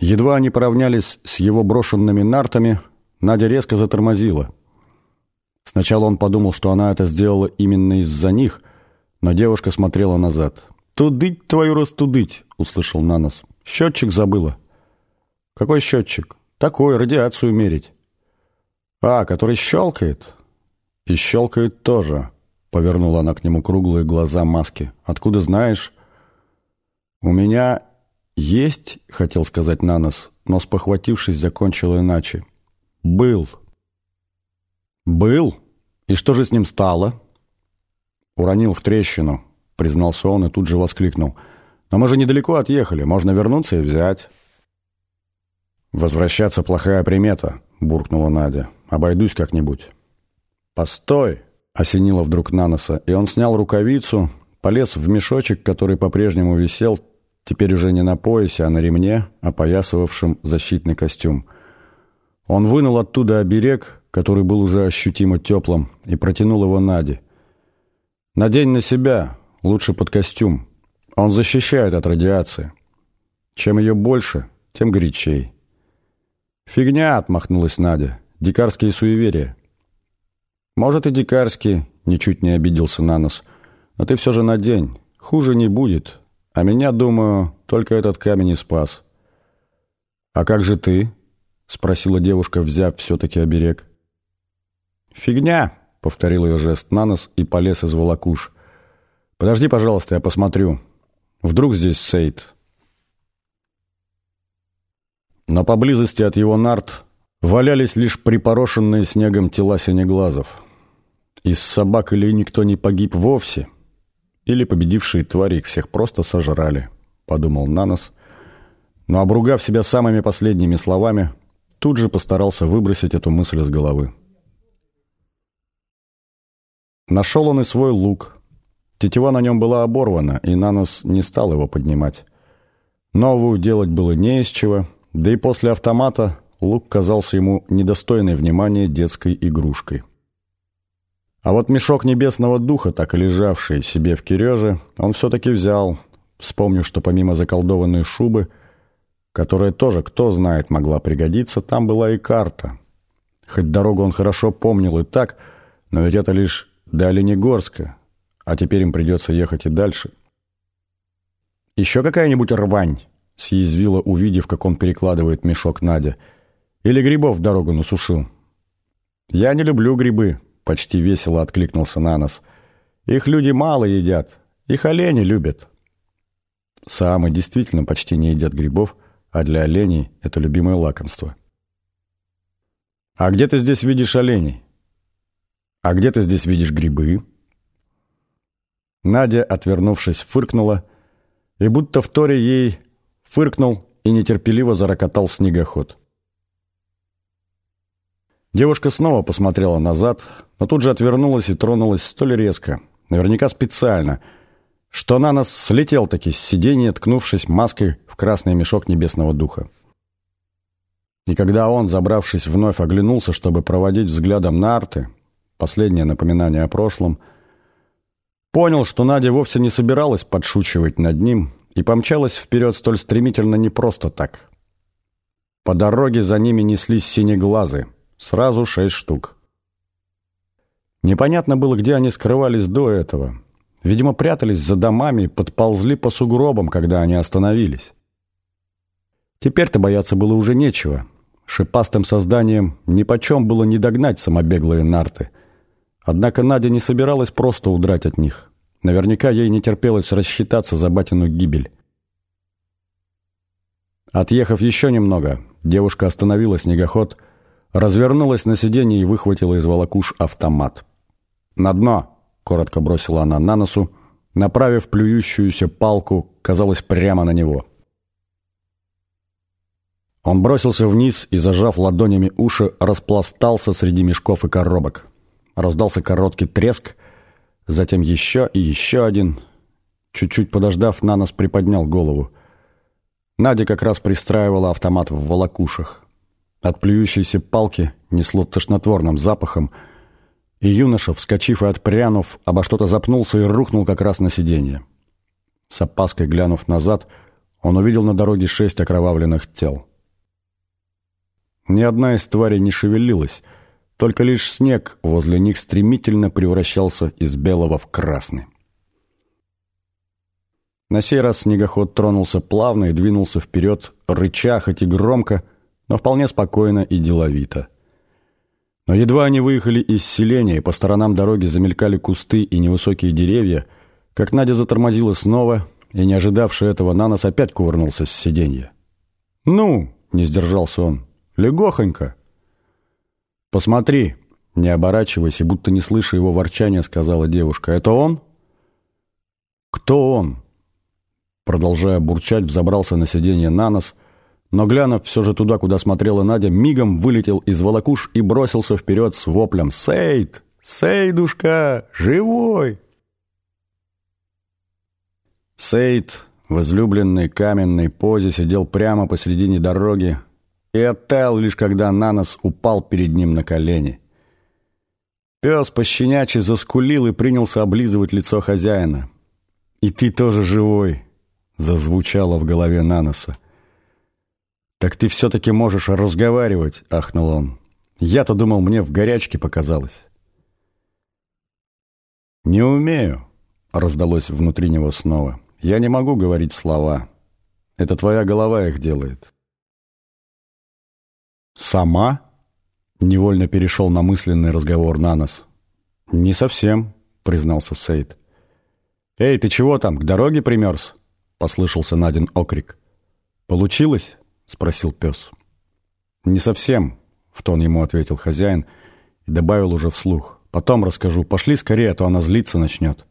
Едва они поравнялись с его брошенными нартами, Надя резко затормозила. Сначала он подумал, что она это сделала именно из-за них, но девушка смотрела назад. «Тудыть твою растудыть!» — услышал Нанос. «Счетчик забыла». «Какой счетчик?» «Такой, радиацию мерить». «А, который щелкает?» «И щелкает тоже», — повернула она к нему круглые глаза маски. «Откуда знаешь?» «У меня есть», — хотел сказать Нанос, но, спохватившись, закончил иначе. «Был». «Был? И что же с ним стало?» «Уронил в трещину», — признался он и тут же воскликнул. «Но мы же недалеко отъехали, можно вернуться и взять». «Возвращаться плохая примета», — буркнула Надя. «Обойдусь как-нибудь». «Постой!» — осенило вдруг Наноса, и он снял рукавицу, полез в мешочек, который по-прежнему висел, теперь уже не на поясе, а на ремне, опоясывавшем защитный костюм. Он вынул оттуда оберег, который был уже ощутимо теплым, и протянул его Наде. «Надень на себя, лучше под костюм. Он защищает от радиации. Чем ее больше, тем горячей». «Фигня!» — отмахнулась Надя. «Дикарские суеверия». «Может, и дикарские», — ничуть не обиделся на нос. «Но ты все же надень. Хуже не будет. А меня, думаю, только этот камень и спас». «А как же ты?» — спросила девушка, взяв все-таки оберег. «Фигня!» — повторил ее жест на нос и полез из волокуш. «Подожди, пожалуйста, я посмотрю. Вдруг здесь Сейд?» Но поблизости от его нарт валялись лишь припорошенные снегом тела синеглазов. Из собак или никто не погиб вовсе, или победившие твари их всех просто сожрали, подумал Нанос, но, обругав себя самыми последними словами, тут же постарался выбросить эту мысль из головы. Нашел он и свой лук. Тетива на нем была оборвана, и Нанос не стал его поднимать. Новую делать было не из чего — да и после автомата лук казался ему недостойной внимания детской игрушкой. А вот мешок небесного духа, так и лежавший себе в Киреже, он все-таки взял, вспомнив, что помимо заколдованной шубы, которая тоже, кто знает, могла пригодиться, там была и карта. Хоть дорогу он хорошо помнил и так, но ведь это лишь до Оленегорска, а теперь им придется ехать и дальше. «Еще какая-нибудь рвань?» съязвила, увидев, как он перекладывает мешок Надя. «Или грибов дорогу насушил?» «Я не люблю грибы», — почти весело откликнулся Нанос. «Их люди мало едят, их олени любят». Саамы действительно почти не едят грибов, а для оленей это любимое лакомство. «А где ты здесь видишь оленей?» «А где ты здесь видишь грибы?» Надя, отвернувшись, фыркнула, и будто в торе ей фыркнул и нетерпеливо зарокотал снегоход. Девушка снова посмотрела назад, но тут же отвернулась и тронулась столь резко, наверняка специально, что на нас слетел-таки с сиденья, ткнувшись маской в красный мешок небесного духа. И когда он, забравшись вновь, оглянулся, чтобы проводить взглядом на арты, последнее напоминание о прошлом, понял, что Надя вовсе не собиралась подшучивать над ним и помчалась вперед столь стремительно не просто так. По дороге за ними неслись синеглазы, сразу шесть штук. Непонятно было, где они скрывались до этого. Видимо, прятались за домами и подползли по сугробам, когда они остановились. Теперь-то бояться было уже нечего. Шипастым созданием нипочем было не догнать самобеглые нарты. Однако Надя не собиралась просто удрать от них. Наверняка ей не терпелось рассчитаться за батину гибель. Отъехав еще немного, девушка остановила снегоход, развернулась на сиденье и выхватила из волокуш автомат. «На дно!» — коротко бросила она на носу, направив плюющуюся палку, казалось, прямо на него. Он бросился вниз и, зажав ладонями уши, распластался среди мешков и коробок. Раздался короткий треск — затем еще и еще один. Чуть-чуть подождав, Нанос приподнял голову. Надя как раз пристраивала автомат в волокушах. От плюющейся палки несло тошнотворным запахом, и юноша, вскочив и отпрянув, обо что-то запнулся и рухнул как раз на сиденье. С опаской глянув назад, он увидел на дороге шесть окровавленных тел — Ни одна из тварей не шевелилась, только лишь снег возле них стремительно превращался из белого в красный. На сей раз снегоход тронулся плавно и двинулся вперед, рыча, хоть и громко, но вполне спокойно и деловито. Но едва они выехали из селения, и по сторонам дороги замелькали кусты и невысокие деревья, как Надя затормозила снова, и, не ожидавший этого, Нанос опять кувырнулся с сиденья. «Ну!» — не сдержался он. «Легохонько!» «Посмотри!» — не оборачиваясь и будто не слыша его ворчания, сказала девушка. «Это он?» «Кто он?» Продолжая бурчать, взобрался на сиденье Нанос — но, глянув все же туда, куда смотрела Надя, мигом вылетел из волокуш и бросился вперед с воплем «Сейд! Сейдушка! Живой!» Сейд в излюбленной каменной позе сидел прямо посередине дороги и оттаял лишь когда Нанос упал перед ним на колени. Пес пощенячий заскулил и принялся облизывать лицо хозяина. «И ты тоже живой!» — зазвучало в голове Наноса. «Так ты все-таки можешь разговаривать», — ахнул он. «Я-то думал, мне в горячке показалось». «Не умею», — раздалось внутри него снова. «Я не могу говорить слова. Это твоя голова их делает». «Сама?» — невольно перешел на мысленный разговор на нос. «Не совсем», — признался Сейд. «Эй, ты чего там, к дороге примерз?» — послышался Надин окрик. «Получилось?» — спросил пес. «Не совсем», — в тон ему ответил хозяин и добавил уже вслух. «Потом расскажу. Пошли скорее, а то она злиться начнет».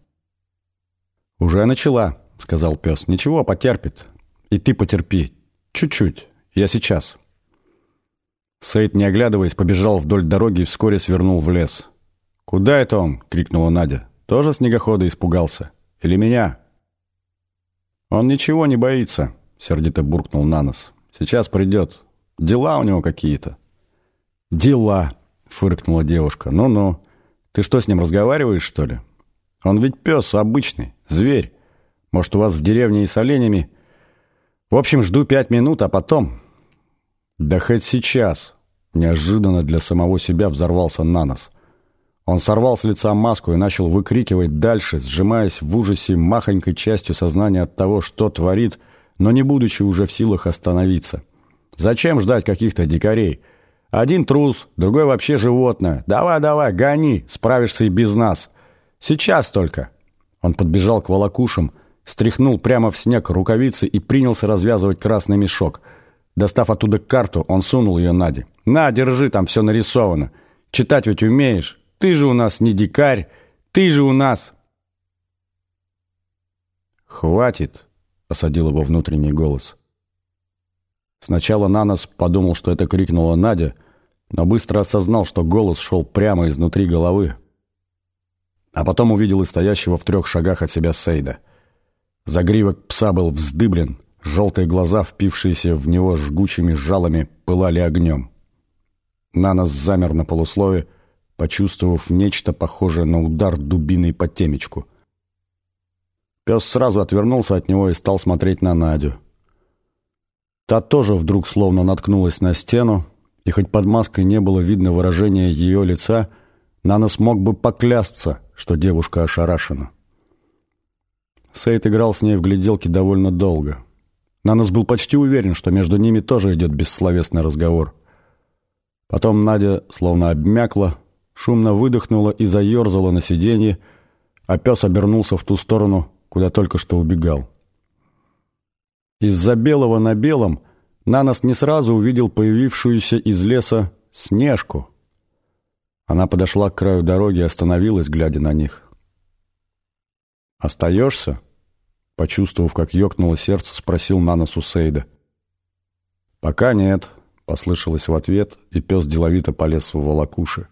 «Уже начала», — сказал пес. «Ничего, потерпит. И ты потерпи. Чуть-чуть. Я сейчас». Сейд, не оглядываясь, побежал вдоль дороги и вскоре свернул в лес. «Куда это он?» — крикнула Надя. «Тоже снегохода испугался? Или меня?» «Он ничего не боится», — сердито буркнул Нанос. Сейчас придет. Дела у него какие-то». «Дела», — фыркнула девушка. «Ну-ну. Ты что, с ним разговариваешь, что ли? Он ведь пес обычный, зверь. Может, у вас в деревне и с оленями? В общем, жду пять минут, а потом...» «Да хоть сейчас!» Неожиданно для самого себя взорвался на нос. Он сорвал с лица маску и начал выкрикивать дальше, сжимаясь в ужасе махонькой частью сознания от того, что творит, но не будучи уже в силах остановиться. Зачем ждать каких-то дикарей? Один трус, другой вообще животное. Давай-давай, гони, справишься и без нас. Сейчас только. Он подбежал к волокушам, стряхнул прямо в снег рукавицы и принялся развязывать красный мешок. Достав оттуда карту, он сунул ее Наде. «На, держи, там все нарисовано. Читать ведь умеешь. Ты же у нас не дикарь, ты же у нас...» «Хватит», — осадил его внутренний голос. Сначала Нанос подумал, что это крикнула Надя, но быстро осознал, что голос шел прямо изнутри головы. А потом увидел и стоящего в трех шагах от себя Сейда. Загривок пса был вздыблен, желтые глаза, впившиеся в него жгучими жалами, пылали огнем. Нанос замер на полуслове, почувствовав нечто похожее на удар дубиной по темечку — Пес сразу отвернулся от него и стал смотреть на Надю. Та тоже вдруг словно наткнулась на стену, и хоть под маской не было видно выражения ее лица, Нана смог бы поклясться, что девушка ошарашена. Сейд играл с ней в гляделки довольно долго. Нанос был почти уверен, что между ними тоже идет бессловесный разговор. Потом Надя словно обмякла, шумно выдохнула и заерзала на сиденье, а пес обернулся в ту сторону, куда только что убегал. Из-за белого на белом Нанос не сразу увидел появившуюся из леса Снежку. Она подошла к краю дороги и остановилась, глядя на них. «Остаешься?» Почувствовав, как ёкнуло сердце, спросил Нанос у Сейда. «Пока нет», — послышалось в ответ, и пес деловито полез в волокуши.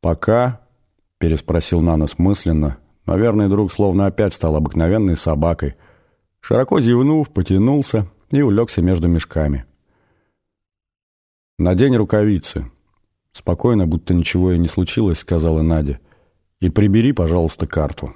«Пока?» — переспросил Нанос мысленно, но верный друг словно опять стал обыкновенной собакой. Широко зевнув, потянулся и улегся между мешками. «Надень рукавицы». Спокойно, будто ничего и не случилось, сказала Надя. «И прибери, пожалуйста, карту».